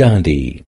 Chandi